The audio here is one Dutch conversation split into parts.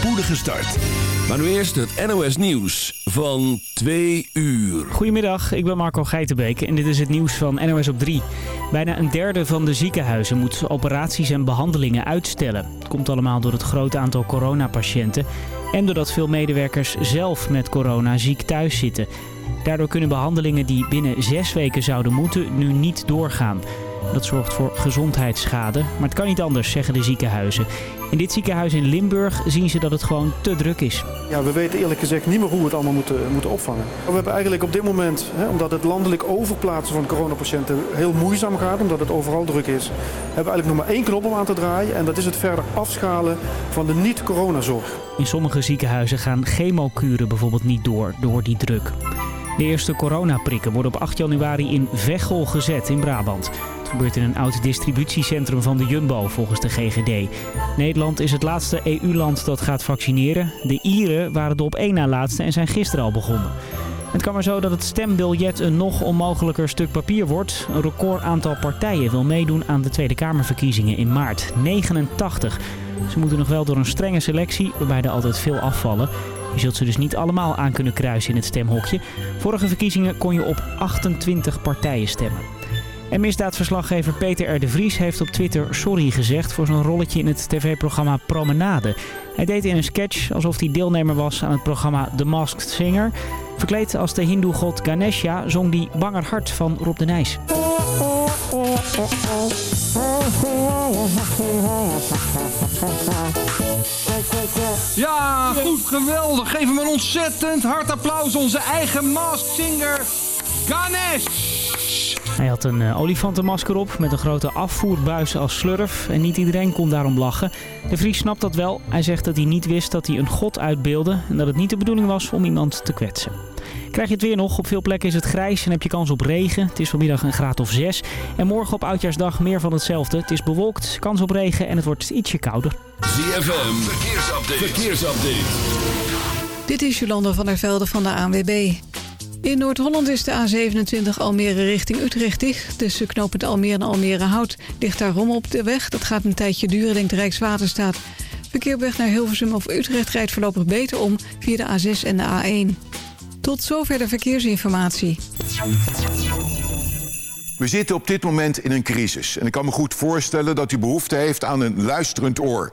spoedige start. Maar nu eerst het NOS Nieuws van 2 uur. Goedemiddag, ik ben Marco Geitenbeek en dit is het nieuws van NOS op 3. Bijna een derde van de ziekenhuizen moet operaties en behandelingen uitstellen. Het komt allemaal door het grote aantal coronapatiënten... en doordat veel medewerkers zelf met corona ziek thuis zitten. Daardoor kunnen behandelingen die binnen zes weken zouden moeten nu niet doorgaan. Dat zorgt voor gezondheidsschade, maar het kan niet anders, zeggen de ziekenhuizen. In dit ziekenhuis in Limburg zien ze dat het gewoon te druk is. Ja, we weten eerlijk gezegd niet meer hoe we het allemaal moeten, moeten opvangen. We hebben eigenlijk op dit moment, hè, omdat het landelijk overplaatsen van coronapatiënten heel moeizaam gaat, omdat het overal druk is, hebben we eigenlijk nog maar één knop om aan te draaien. En dat is het verder afschalen van de niet-coronazorg. In sommige ziekenhuizen gaan chemokuren bijvoorbeeld niet door, door die druk. De eerste coronaprikken worden op 8 januari in Veghel gezet in Brabant. Gebeurt in een oud distributiecentrum van de Jumbo volgens de GGD. Nederland is het laatste EU-land dat gaat vaccineren. De Ieren waren de op één na laatste en zijn gisteren al begonnen. Het kan maar zo dat het stembiljet een nog onmogelijker stuk papier wordt. Een record aantal partijen wil meedoen aan de Tweede Kamerverkiezingen in maart. 89. Ze moeten nog wel door een strenge selectie, waarbij er altijd veel afvallen. Je zult ze dus niet allemaal aan kunnen kruisen in het stemhokje. Vorige verkiezingen kon je op 28 partijen stemmen. En misdaadverslaggever Peter R. de Vries heeft op Twitter sorry gezegd voor zijn rolletje in het tv-programma Promenade. Hij deed in een sketch alsof hij deelnemer was aan het programma The Masked Singer. Verkleed als de hindoe-god Ganesha zong hij Banger Hart van Rob de Nijs. Ja, goed, geweldig. Geef hem een ontzettend hard applaus. Onze eigen masked singer, Ganesh. Hij had een uh, olifantenmasker op met een grote afvoerbuis als slurf en niet iedereen kon daarom lachen. De Vries snapt dat wel. Hij zegt dat hij niet wist dat hij een god uitbeelde en dat het niet de bedoeling was om iemand te kwetsen. Krijg je het weer nog. Op veel plekken is het grijs en heb je kans op regen. Het is vanmiddag een graad of 6. En morgen op Oudjaarsdag meer van hetzelfde. Het is bewolkt, kans op regen en het wordt ietsje kouder. ZFM, verkeersupdate. verkeersupdate. Dit is Jolanda van der Velde van de ANWB. In Noord-Holland is de A27 Almere richting Utrecht dicht. Tussen knooppunt Almere en Almere Hout ligt daar rom op de weg. Dat gaat een tijdje duren, denkt Rijkswaterstaat. Verkeer op weg naar Hilversum of Utrecht rijdt voorlopig beter om via de A6 en de A1. Tot zover de verkeersinformatie. We zitten op dit moment in een crisis. En ik kan me goed voorstellen dat u behoefte heeft aan een luisterend oor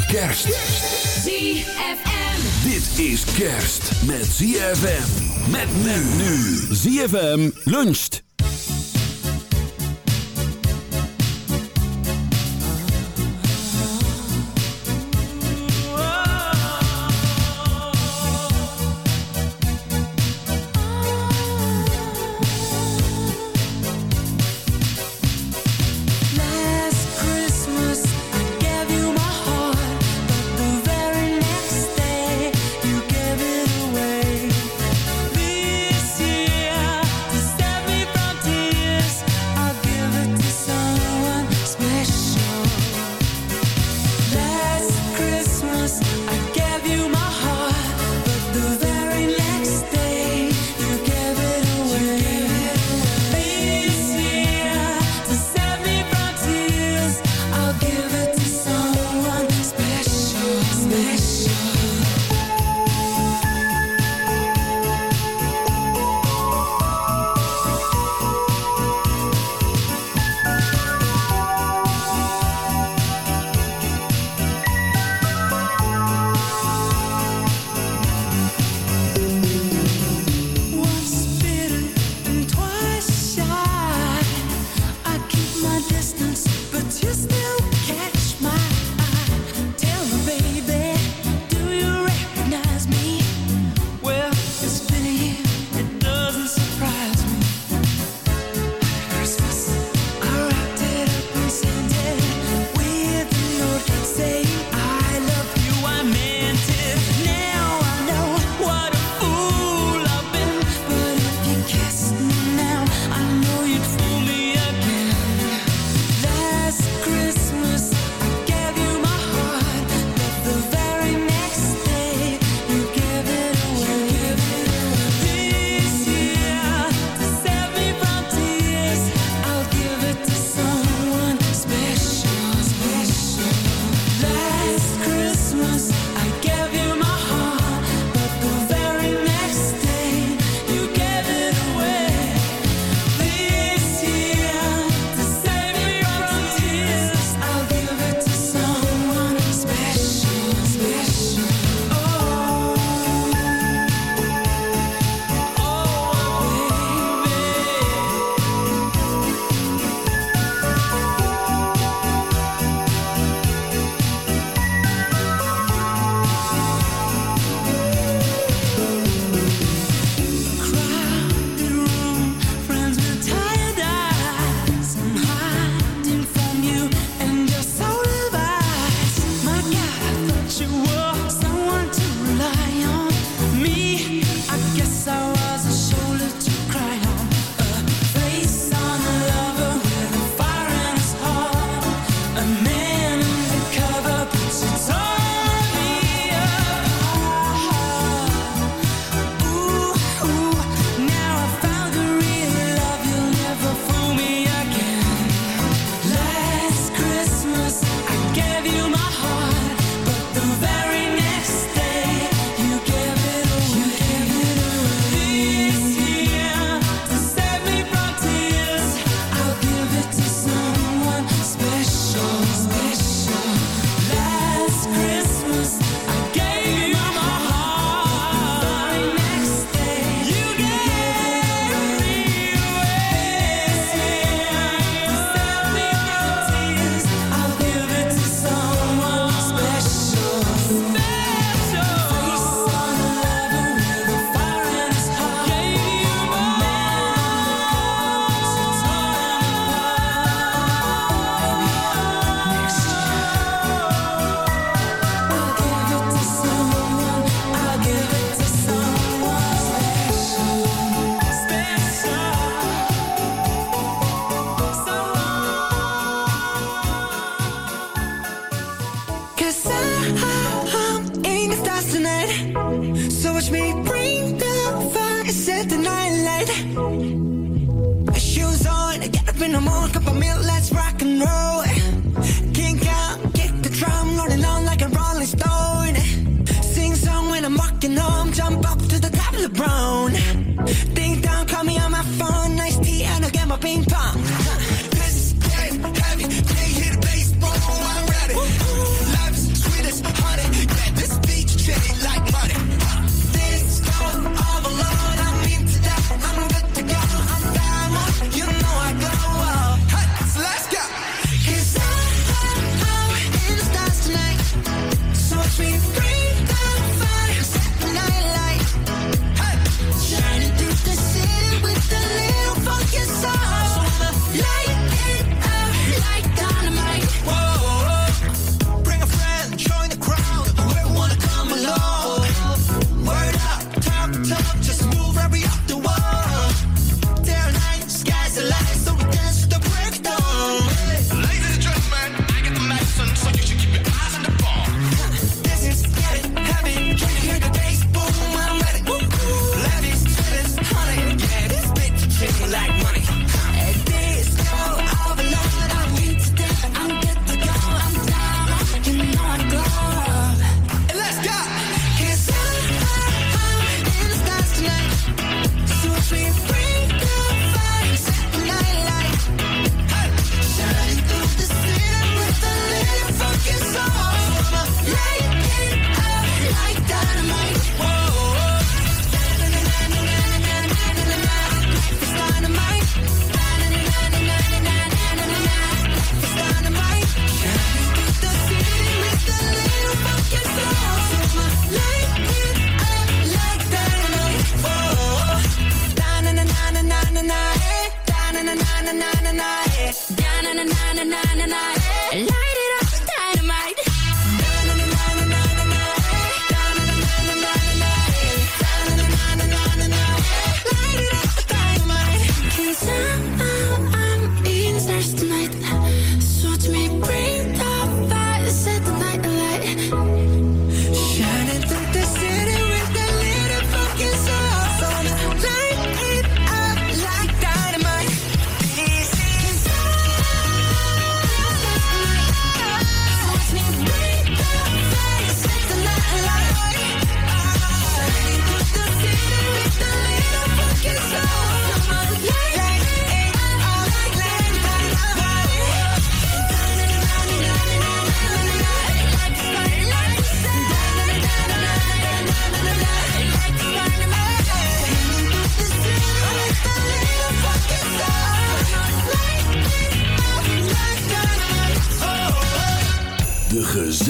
Kerst. ZFM. Dit is kerst met ZFM. Met men nu. ZFM luncht.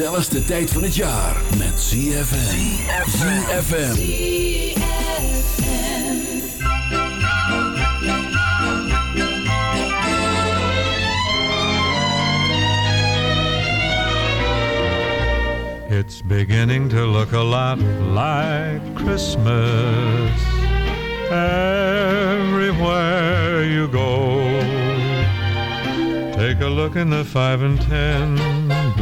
gezelligste tijd van het jaar met ZFM. ZFM. It's beginning to look a lot like Christmas Everywhere you go Take a look in the five and ten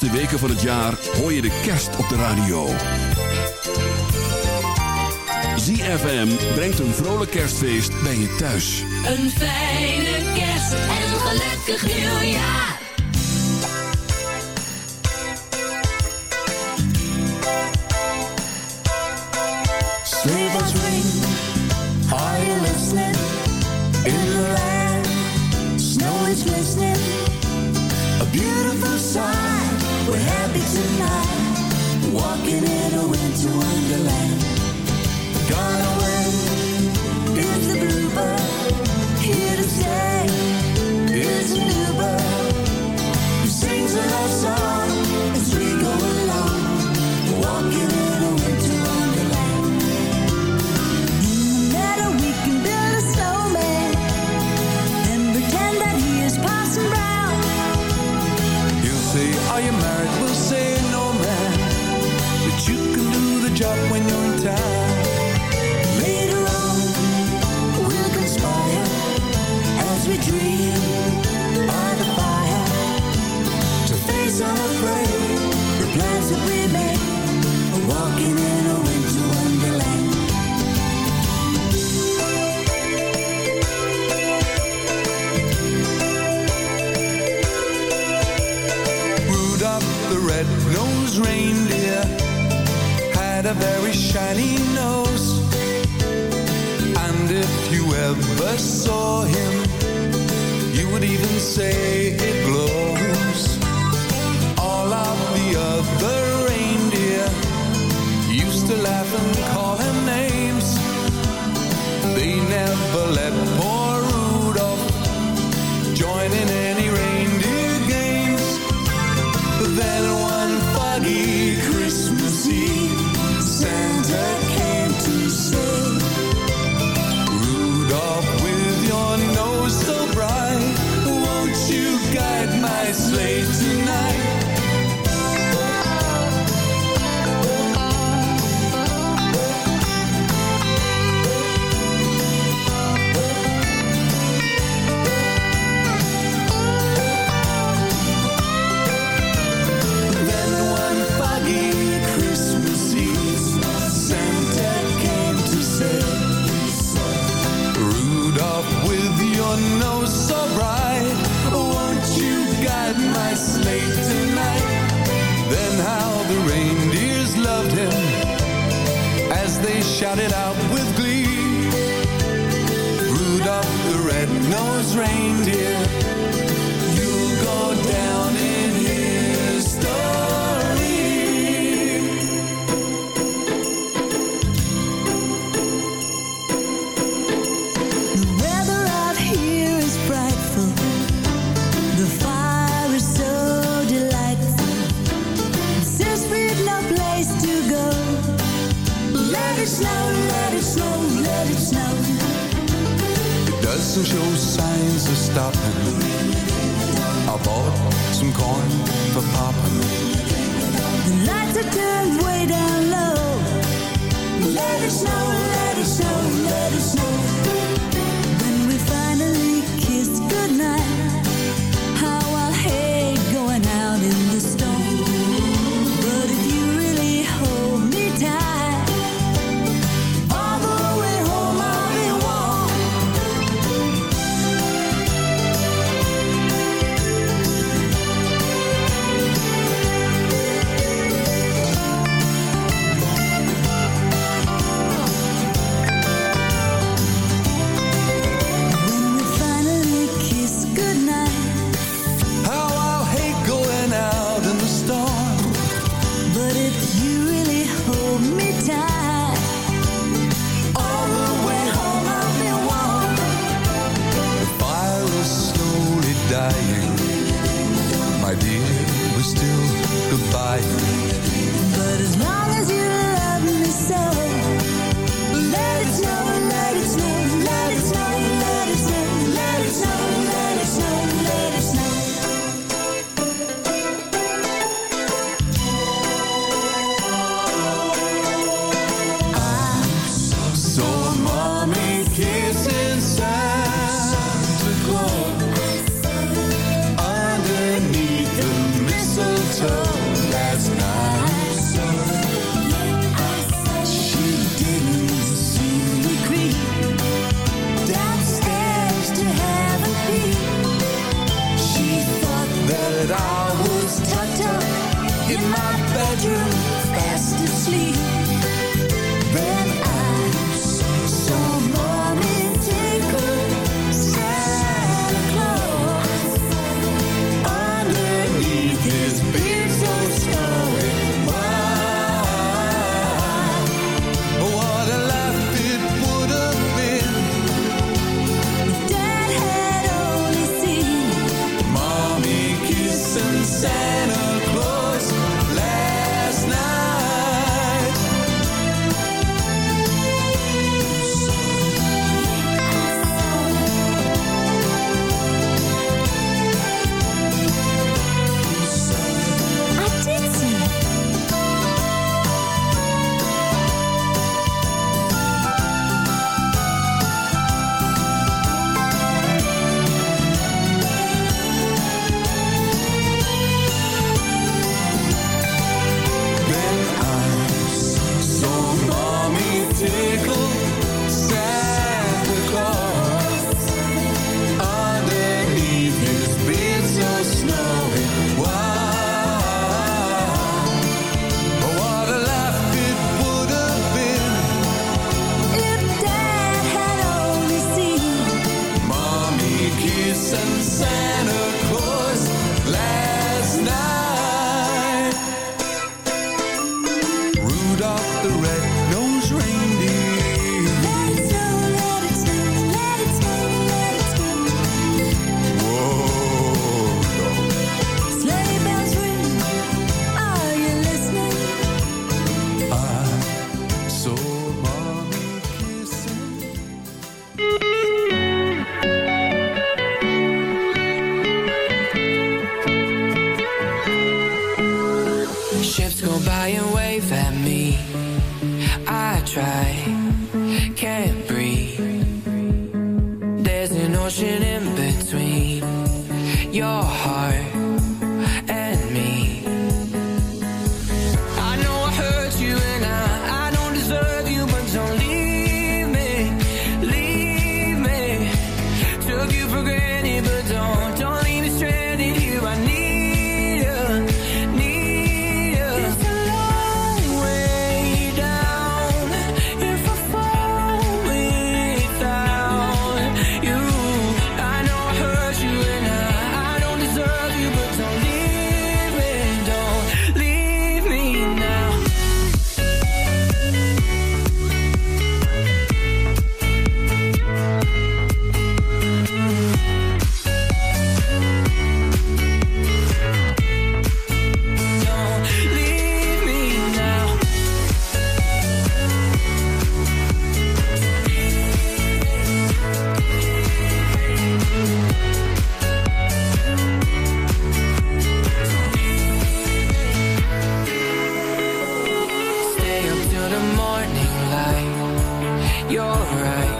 laatste weken van het jaar hoor je de kerst op de radio. ZFM brengt een vrolijk kerstfeest bij je thuis. Een fijne kerst en een gelukkig nieuwjaar. Sleigh bells ring, are you listening? In the land, snow is glistening. A beautiful sight. We're happy tonight, walking in a winter wonderland. up when you're in town. nose reindeer. doesn't show signs of stopping. I bought some corn for popping. The lights are turned way down low. Let it snow, let it snow, let it snow. The morning light. You're right.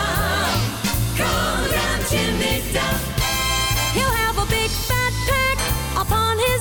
He'll have a big fat pack upon his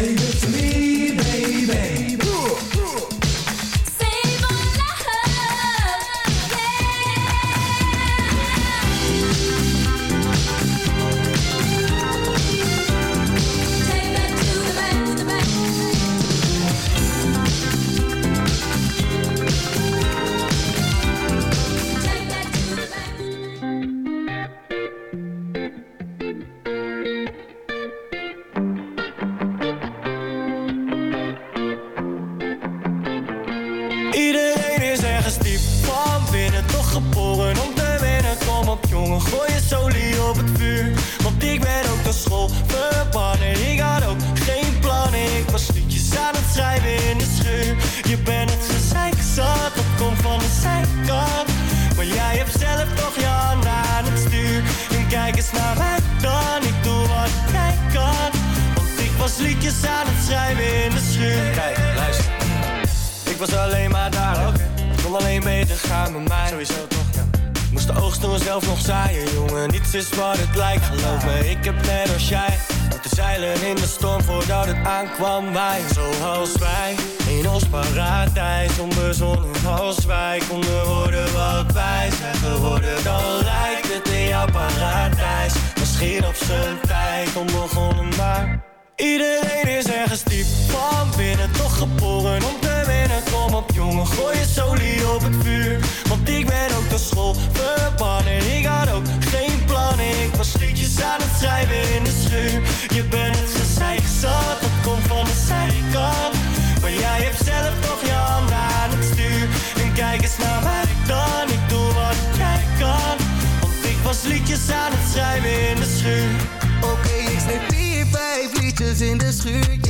Take it to me. schrijven in de schuur. Oké, ik sneep hier vijf liedjes in de schuur.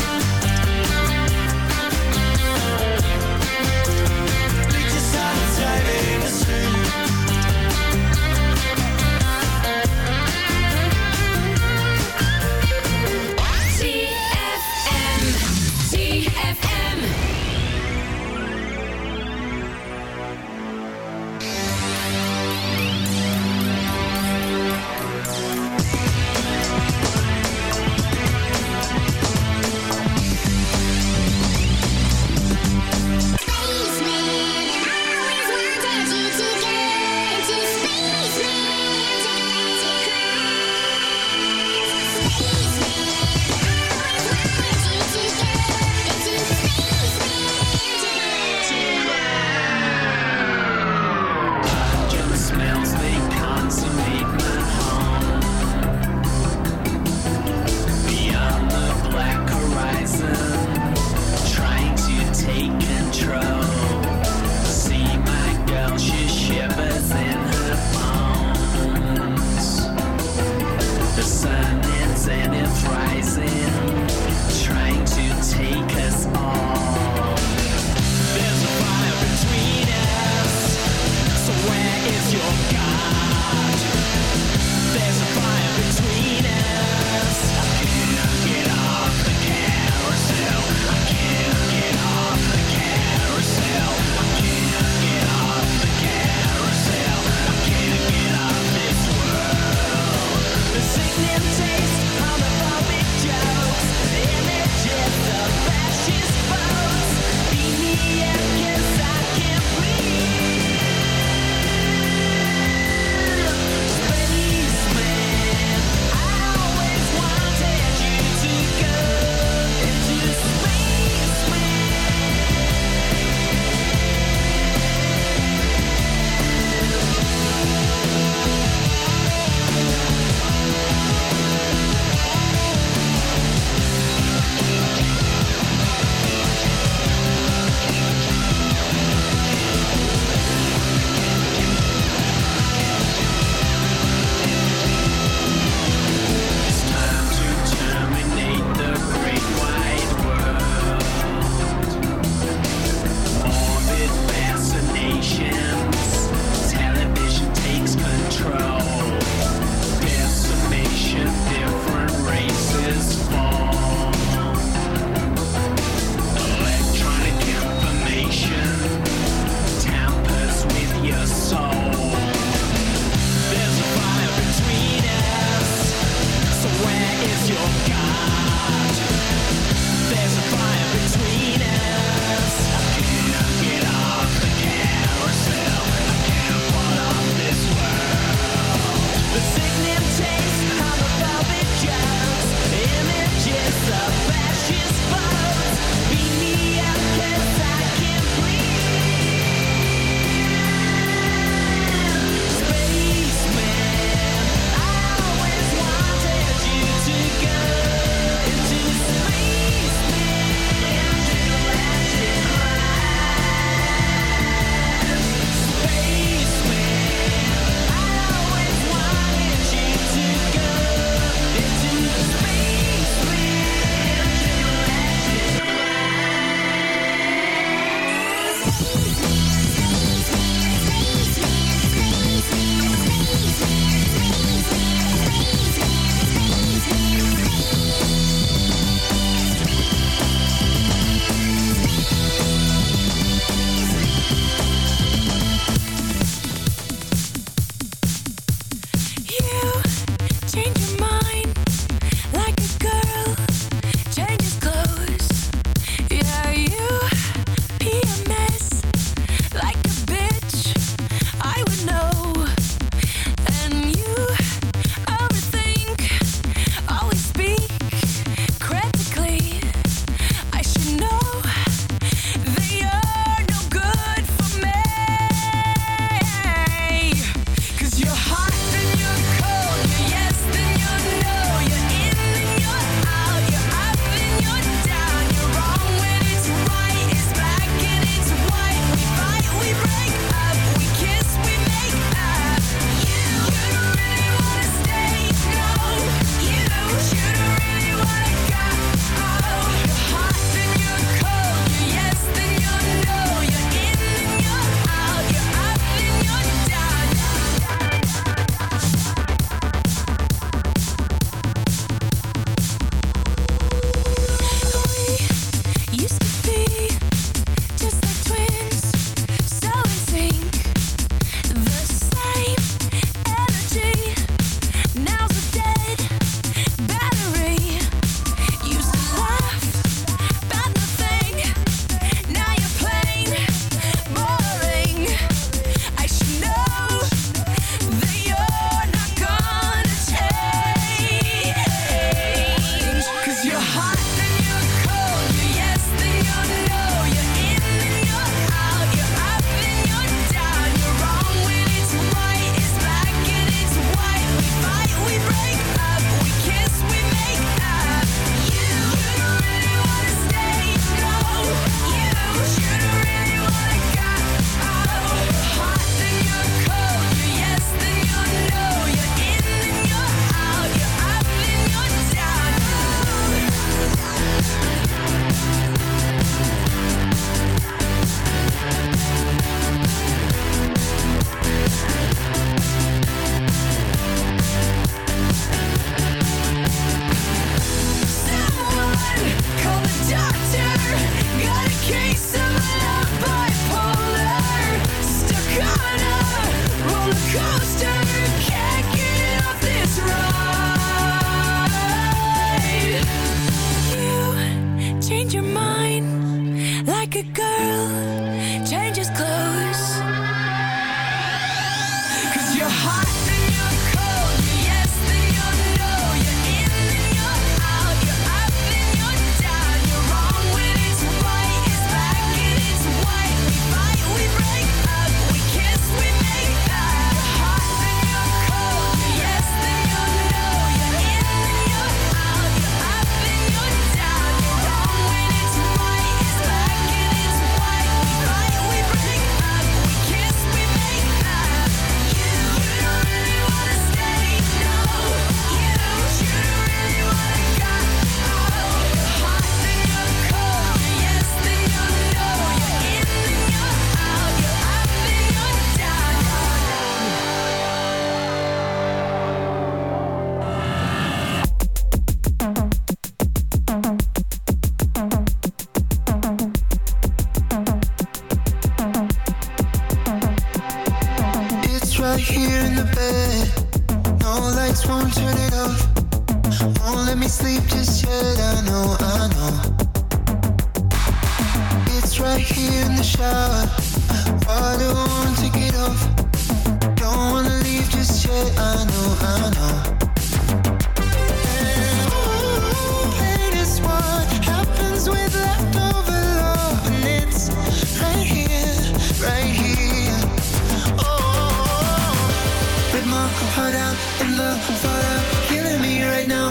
see you.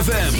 ZFM.